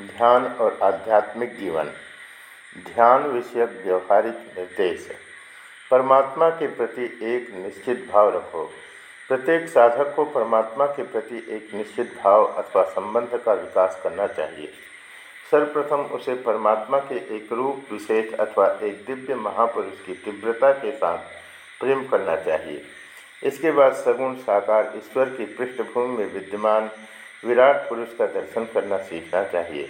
ध्यान और आध्यात्मिक जीवन। ध्यान विषयक व्यवहारिक निर्देश। परमात्मा के प्रति एक निश्चित भाव रखो। प्रत्येक साधक को परमात्मा के प्रति एक निश्चित भाव अथवा संबंध का विकास करना चाहिए। सर्वप्रथम उसे परमात्मा के एक रूप, विशेष अथवा एक दिव्य महापुरुष की तीव्रता के साथ प्रेम करना चाहिए। इसके बाद सगुण साकार ईश्वर की पृष्ठभूमि में विद्यमान विराट पुरुष का दर्शन करना सीखना चाहिए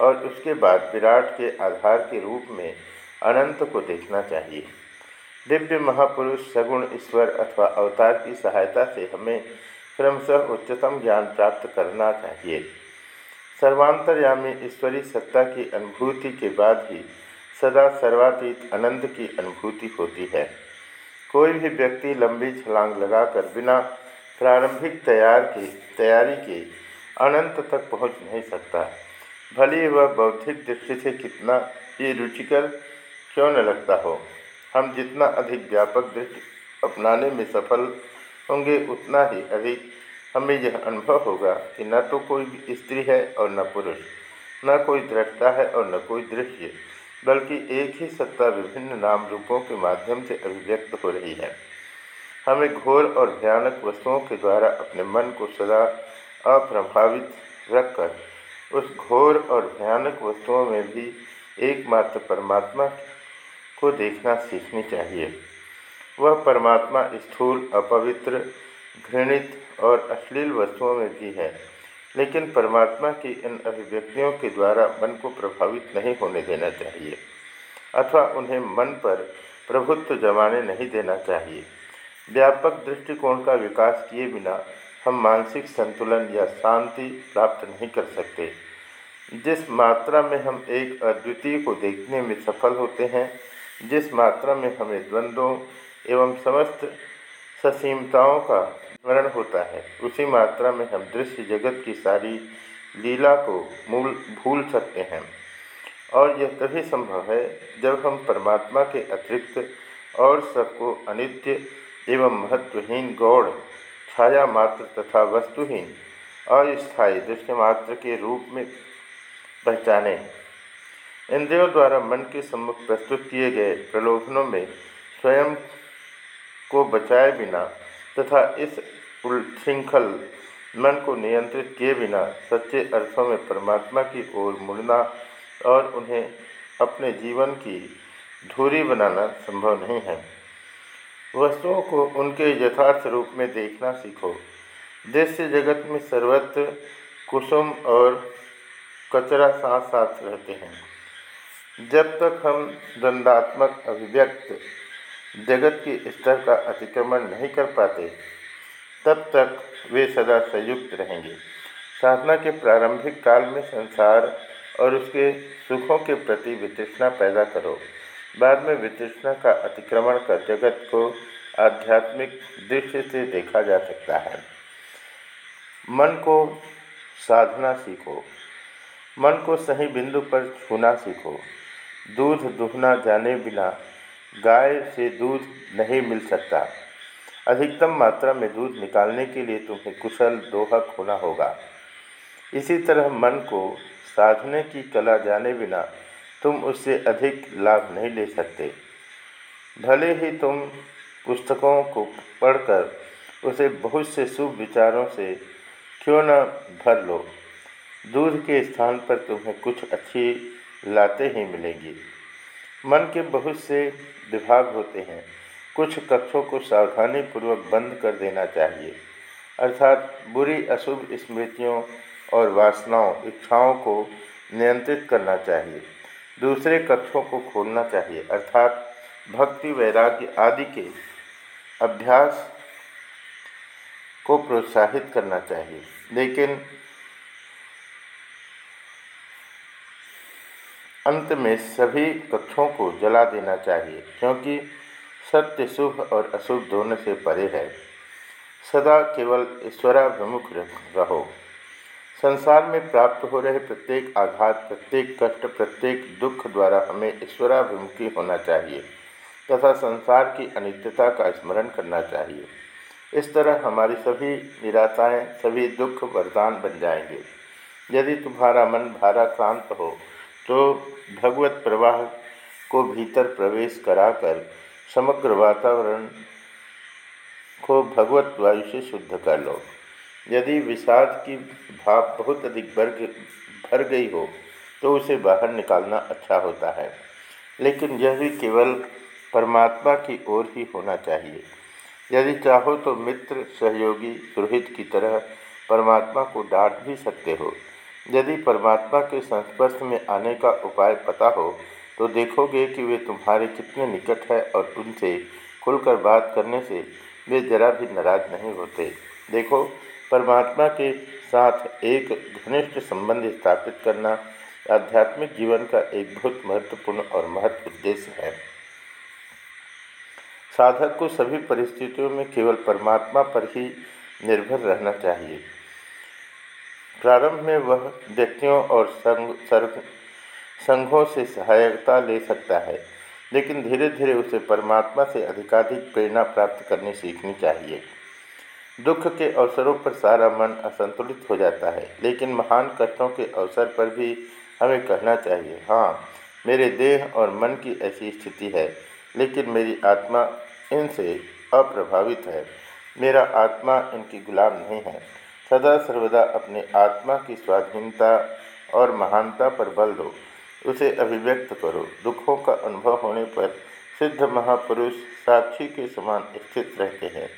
और उसके बाद विराट के आधार के रूप में अनंत को देखना चाहिए। दिव्य महापुरुष, सगुण ईश्वर अथवा अवतार की सहायता से हमें क्रमशः उच्चतम ज्ञान प्राप्त करना चाहिए। सर्वांतर्यामी ईश्वरीय सत्ता की अनुभूति के बाद ही सदा सर्वातीत आनंद की अनुभूति होती है। कोई भी व्यक्ति लंबी छलांग लगाकर बिना प्रारंभिक तैयार की, तैयारी के अनंत तक पहुँच नहीं सकता। भले वह बौद्धिक दृष्टि से कितना ही रुचिकर क्यों न लगता हो, हम जितना अधिक व्यापक दृष्टि अपनाने में सफल होंगे, उतना ही अधिक हमें यह अनुभव होगा कि न तो कोई स्त्री है और न पुरुष, न कोई दृष्टा है और न कोई दृश्य, बल्कि एक ही सत्ता विभिन्न नाम रूपों के माध्यम से अभिव्यक्त हो रही है। हमें घोर और भयानक वस्तुओं के द्वारा अपने मन को सदा अप्रभावित रखकर उस घोर और भयानक वस्तुओं में भी एकमात्र परमात्मा को देखना सीखनी चाहिए। वह परमात्मा स्थूल, अपवित्र, घृणित और अश्लील वस्तुओं में भी है, लेकिन परमात्मा की इन अभिव्यक्तियों के द्वारा मन को प्रभावित नहीं होने देना चाहिए, अथवा उन्हें मन पर प्रभुत्व जमाने नहीं देना चाहिए। व्यापक दृष्टिकोण का विकास किए बिना हम मानसिक संतुलन या शांति प्राप्त नहीं कर सकते। जिस मात्रा में हम एक अद्वितीय को देखने में सफल होते हैं, जिस मात्रा में हमें द्वंद्वों एवं समस्त ससीमताओं का स्मरण होता है, उसी मात्रा में हम दृश्य जगत की सारी लीला को मूल, भूल सकते हैं। और यह तभी संभव है जब हम परमात्मा के अतिरिक्त और सबको अनित्य एवं महत्वहीन गौड़ छाया मात्र तथा वस्तुहीन, अस्थायी दृश्य मात्र के रूप में पहचाने। इंद्रियों द्वारा मन के सम्मुख प्रस्तुत किए गए प्रलोभनों में स्वयं को बचाए बिना तथा इस श्रृंखल मन को नियंत्रित किए बिना सच्चे अर्थों में परमात्मा की ओर मुड़ना और उन्हें अपने जीवन की धूरी बनाना संभव नहीं है। वस्तुओं को उनके यथार्थ रूप में देखना सीखो। दृश्य जगत में सर्वत्र कुसुम और कचरा साथ साथ रहते हैं। जब तक हम द्वंदात्मक अभिव्यक्त जगत के स्तर का अतिक्रमण नहीं कर पाते, तब तक वे सदा संयुक्त रहेंगे। साधना के प्रारंभिक काल में संसार और उसके सुखों के प्रति वितृष्णा पैदा करो। बाद में वितृष्णा का अतिक्रमण कर जगत को आध्यात्मिक दृश्य से देखा जा सकता है। मन को साधना सीखो। मन को सही बिंदु पर छूना सीखो। दूध दुहना जाने बिना गाय से दूध नहीं मिल सकता। अधिकतम मात्रा में दूध निकालने के लिए तुम्हें कुशल दोहक होना होगा। इसी तरह मन को साधने की कला जाने बिना तुम उससे अधिक लाभ नहीं ले सकते। भले ही तुम पुस्तकों को पढ़कर उसे बहुत से शुभ विचारों से क्यों न भर लो, दूध के स्थान पर तुम्हें कुछ अच्छी लाते ही मिलेंगी। मन के बहुत से विभाग होते हैं। कुछ कक्षों को सावधानी पूर्वक बंद कर देना चाहिए। अर्थात बुरी अशुभ स्मृतियों और वासनाओं, इच्छाओं को नियंत्रित करना चाहिए। दूसरे कक्षों को खोलना चाहिए, अर्थात भक्ति, वैराग्य आदि के अभ्यास को प्रोत्साहित करना चाहिए। लेकिन अंत में सभी कक्षों को जला देना चाहिए, क्योंकि सत्य, शुभ और अशुभ दोनों से परे है। सदा केवल ईश्वराभिमुख रहो संसार में प्राप्त हो रहे प्रत्येक आघात, प्रत्येक कष्ट, प्रत्येक दुख द्वारा हमें ईश्वराभिमुखी होना चाहिए तथा संसार की अनित्यता का स्मरण करना चाहिए। इस तरह हमारी सभी निराशाएँ, सभी दुख वरदान बन जाएँगे। यदि तुम्हारा मन भारा भाराक्रांत हो तो भगवत प्रवाह को भीतर प्रवेश कराकर समग्र वातावरण को भगवत वायु से शुद्ध कर लो। यदि विषाद की भाप बहुत अधिक भर भर गई हो तो उसे बाहर निकालना अच्छा होता है। लेकिन यह भी केवल परमात्मा की ओर ही होना चाहिए। यदि चाहो तो मित्र, सहयोगी, सुरहित की तरह परमात्मा को डांट भी सकते हो। यदि परमात्मा के संस्पर्श में आने का उपाय पता हो तो देखोगे कि वे तुम्हारे कितने निकट है और उनसे खुलकर बात करने से वे जरा भी नाराज़ नहीं होते। देखो परमात्मा के साथ एक घनिष्ठ संबंध स्थापित करना आध्यात्मिक जीवन का एक बहुत महत्वपूर्ण और महत्व उद्देश्य है। साधक को सभी परिस्थितियों में केवल परमात्मा पर ही निर्भर रहना चाहिए। प्रारंभ में वह व्यक्तियों और संघ सर्ग, संघों से सहायता ले सकता है, लेकिन धीरे धीरे उसे परमात्मा से अधिकाधिक प्रेरणा प्राप्त करनी सीखनी चाहिए। दुख के अवसरों पर सारा मन असंतुलित हो जाता है। लेकिन महान कष्टों के अवसर पर भी हमें कहना चाहिए हाँ मेरे देह और मन की ऐसी स्थिति है, लेकिन मेरी आत्मा इनसे अप्रभावित है। मेरा आत्मा इनकी गुलाम नहीं है। सदा सर्वदा अपने आत्मा की स्वाधीनता और महानता पर बल दो। उसे अभिव्यक्त करो। दुखों का अनुभव होने पर सिद्ध महापुरुष साक्षी के समान स्थित रहते हैं।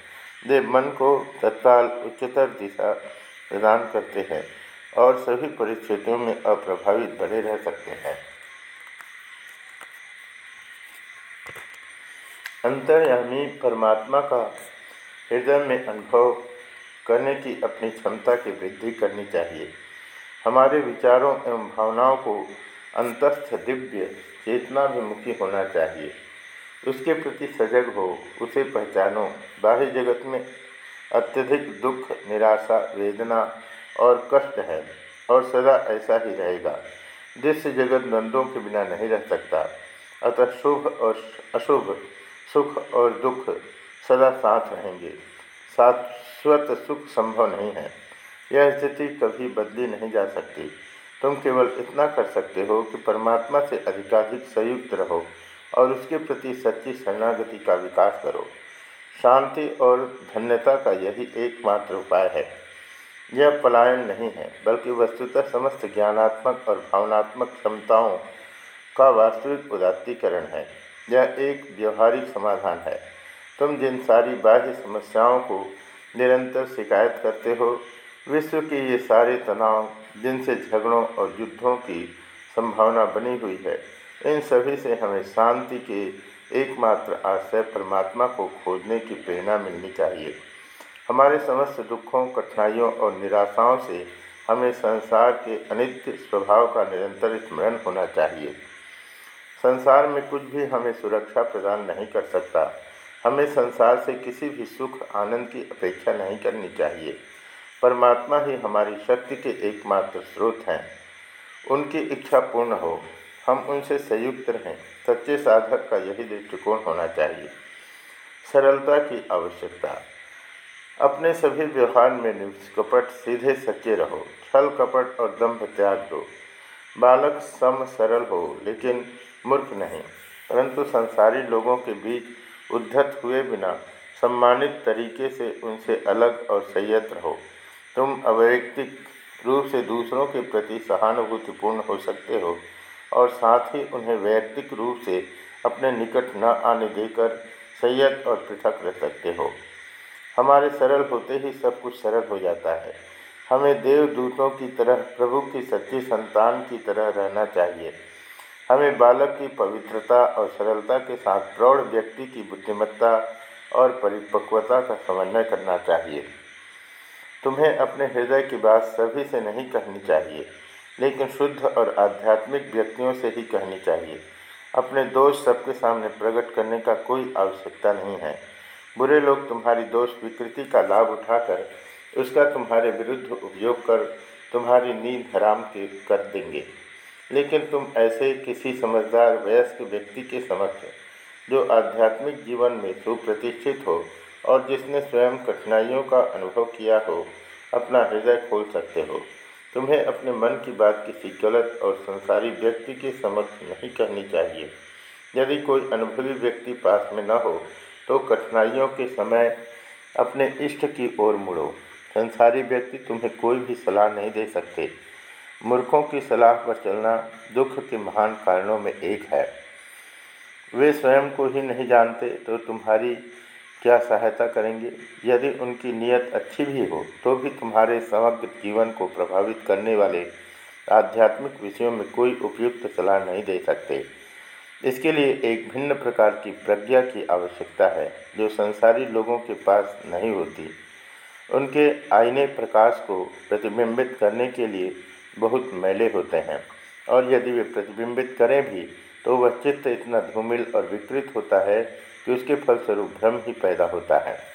वे मन को तत्काल उच्चतर दिशा प्रदान करते हैं और सभी परिस्थितियों में अप्रभावित बने रह सकते हैं। अंतर्यामी परमात्मा का हृदय में अनुभव करने की अपनी क्षमता की वृद्धि करनी चाहिए। हमारे विचारों एवं भावनाओं को अंतस्थ दिव्य चेतना भी चेतनाभिमुखी होना चाहिए। उसके प्रति सजग हो, उसे पहचानो। बाह्य जगत में अत्यधिक दुख, निराशा, वेदना और कष्ट है और सदा ऐसा ही रहेगा। दृश्य जगत द्वंद्वों के बिना नहीं रह सकता। अतः शुभ और अशुभ, सुख और दुख सदा साथ रहेंगे। शाश्वत सुख संभव नहीं है। यह स्थिति कभी बदली नहीं जा सकती। तुम केवल इतना कर सकते हो कि परमात्मा से अधिकाधिक संयुक्त रहो। और उसके प्रति सच्ची शरणागति का विकास करो। शांति और धन्यता का यही एकमात्र उपाय है। यह पलायन नहीं है, बल्कि वस्तुतः समस्त ज्ञानात्मक और भावनात्मक क्षमताओं का वास्तविक उदात्तीकरण है। यह एक व्यवहारिक समाधान है। तुम जिन सारी बाह्य समस्याओं को निरंतर शिकायत करते हो, विश्व के ये सारे तनाव, जिनसे झगड़ों और युद्धों की संभावना बनी हुई है इन सभी से हमें शांति के एकमात्र आश्रय परमात्मा को खोजने की प्रेरणा मिलनी चाहिए। हमारे समस्त दुखों, कठिनाइयों और निराशाओं से हमें संसार के अनित्य स्वभाव का निरंतर स्मरण होना चाहिए। संसार में कुछ भी हमें सुरक्षा प्रदान नहीं कर सकता। हमें संसार से किसी भी सुख, आनंद की अपेक्षा नहीं करनी चाहिए। परमात्मा ही हमारी शक्ति के एकमात्र स्रोत हैं। उनकी इच्छा पूर्ण हो। हम उनसे संयुक्त रहें। सच्चे साधक का यही दृष्टिकोण होना चाहिए। सरलता की आवश्यकता। अपने सभी व्यवहार में निष्कपट, सीधे सच्चे रहो। छल कपट और दम्भ त्याग दो। बालक सम सरल हो, लेकिन मूर्ख नहीं। परंतु संसारी लोगों के बीच उद्धत हुए बिना सम्मानित तरीके से उनसे अलग और संयत रहो। तुम अवैयक्तिक रूप से दूसरों के प्रति सहानुभूतिपूर्ण हो सकते हो। और साथ ही उन्हें वैयक्तिक रूप से अपने निकट न आने देकर संयत और पृथक रह सकते हो। हमारे सरल होते ही सब कुछ सरल हो जाता है। हमें देवदूतों की तरह, प्रभु की सच्ची संतान की तरह रहना चाहिए। हमें बालक की पवित्रता और सरलता के साथ प्रौढ़ व्यक्ति की बुद्धिमत्ता और परिपक्वता का समन्वय करना चाहिए। तुम्हें अपने हृदय की बात सभी से नहीं कहनी चाहिए। लेकिन शुद्ध और आध्यात्मिक व्यक्तियों से ही कहनी चाहिए। अपने दोष सबके सामने प्रकट करने का कोई आवश्यकता नहीं है। बुरे लोग तुम्हारी दोष विकृति का लाभ उठाकर, उसका तुम्हारे विरुद्ध उपयोग कर तुम्हारी नींद हराम के कर देंगे। लेकिन तुम ऐसे किसी समझदार, वयस्क व्यक्ति के समक्ष, जो आध्यात्मिक जीवन में सुप्रतिष्ठित हो और जिसने स्वयं कठिनाइयों का अनुभव किया हो, अपना हृदय खोल सकते हो। तुम्हें अपने मन की बात किसी गलत और संसारी व्यक्ति के समक्ष नहीं कहनी चाहिए। यदि कोई अनुभवी व्यक्ति पास में न हो तो कठिनाइयों के समय अपने इष्ट की ओर मुड़ो। संसारी व्यक्ति तुम्हें कोई भी सलाह नहीं दे सकते। मूर्खों की सलाह पर चलना दुख के महान कारणों में एक है। वे स्वयं को ही नहीं जानते तो तुम्हारी क्या सहायता करेंगे? यदि उनकी नीयत अच्छी भी हो तो भी तुम्हारे समग्र जीवन को प्रभावित करने वाले आध्यात्मिक विषयों में कोई उपयुक्त सलाह नहीं दे सकते। इसके लिए एक भिन्न प्रकार की प्रज्ञा की आवश्यकता है, जो संसारी लोगों के पास नहीं होती। उनके आईने प्रकाश को प्रतिबिंबित करने के लिए बहुत मैले होते हैं, और यदि वे प्रतिबिंबित करें भी तो वह चित्त इतना धूमिल और विकृत होता है कि उसके फलस्वरूप भ्रम ही पैदा होता है।